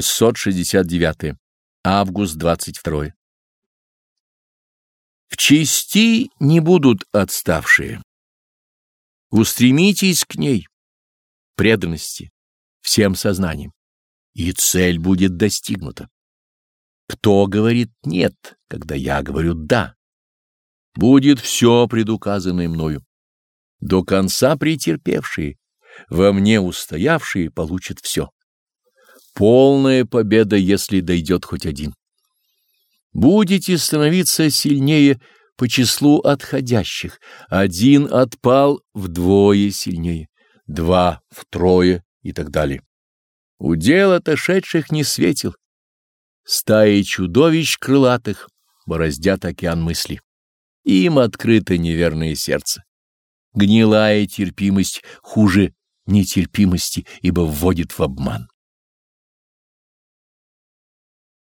669. Август 22. В чести не будут отставшие. Устремитесь к ней, преданности, всем сознанием, и цель будет достигнута. Кто говорит «нет», когда я говорю «да»? Будет все предуказанное мною. До конца претерпевшие, во мне устоявшие получат все. Полная победа, если дойдет хоть один. Будете становиться сильнее по числу отходящих. Один отпал вдвое сильнее, два втрое и так далее. Удел отошедших не светил. Стаи чудовищ крылатых бороздят океан мысли. Им открыто неверное сердце. Гнилая терпимость хуже нетерпимости, ибо вводит в обман.